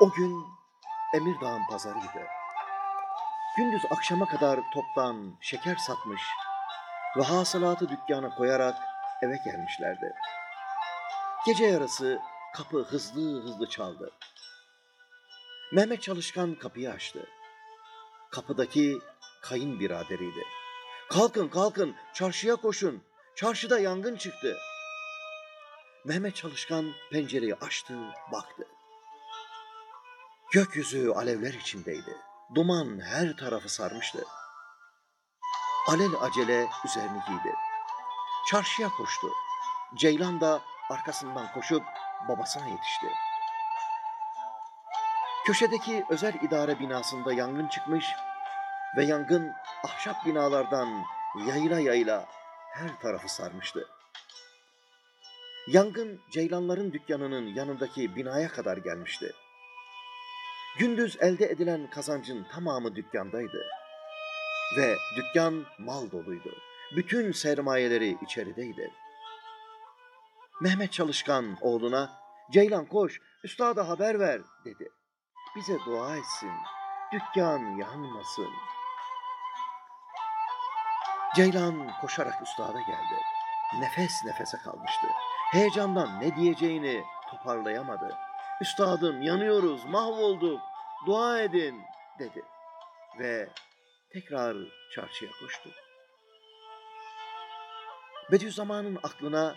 O gün Emirdağ'ın pazarıydı. Gündüz akşama kadar toptan şeker satmış ve hasılatı dükkana koyarak eve gelmişlerdi. Gece yarısı kapı hızlı hızlı çaldı. Mehmet Çalışkan kapıyı açtı. Kapıdaki kayınbiraderiydi. Kalkın kalkın çarşıya koşun. Çarşıda yangın çıktı. Mehmet Çalışkan pencereyi açtı, baktı. Gökyüzü alevler içindeydi. Duman her tarafı sarmıştı. Alel acele üzerini giydi. Çarşıya koştu. Ceylan da arkasından koşup babasına yetişti. Köşedeki özel idare binasında yangın çıkmış ve yangın ahşap binalardan yayla yayla her tarafı sarmıştı. Yangın Ceylanların dükkanının yanındaki binaya kadar gelmişti. Gündüz elde edilen kazancın tamamı dükkandaydı. Ve dükkan mal doluydu. Bütün sermayeleri içerideydi. Mehmet Çalışkan oğluna, Ceylan koş, üstada haber ver dedi. Bize dua etsin, dükkan yanmasın. Ceylan koşarak üstada geldi. Nefes nefese kalmıştı. Heyecandan ne diyeceğini toparlayamadı. Üstadım yanıyoruz, mahvolduk, dua edin dedi. Ve tekrar çarşıya koştu. Bediüzzaman'ın aklına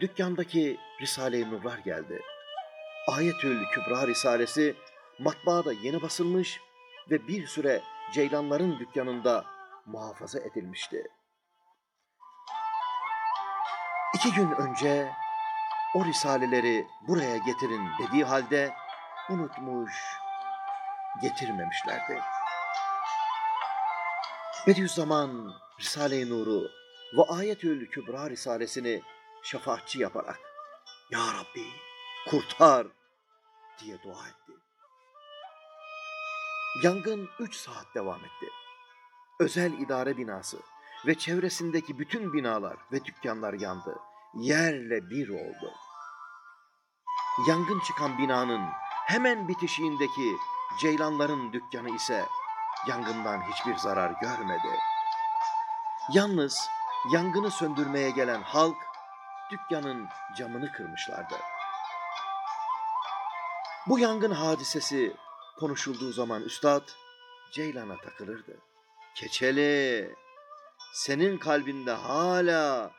dükkandaki Risale-i Nurlar geldi. Ayetül Kübra Risalesi matbaada yeni basılmış ve bir süre Ceylanların dükkanında muhafaza edilmişti. İki gün önce o risaleleri buraya getirin dediği halde unutmuş, getirmemişlerdi. Bediüzzaman Risale-i Nur'u ve Ayetül Kübra Risalesini şefaatçi yaparak Ya Rabbi kurtar diye dua etti. Yangın üç saat devam etti. Özel idare binası ve çevresindeki bütün binalar ve dükkanlar yandı. Yerle bir oldu. Yangın çıkan binanın hemen bitişiğindeki Ceylanların dükkanı ise yangından hiçbir zarar görmedi. Yalnız yangını söndürmeye gelen halk dükkanın camını kırmışlardı. Bu yangın hadisesi konuşulduğu zaman üstad Ceylan'a takılırdı. Keçeli, senin kalbinde hala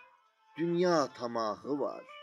dünya tamahı var.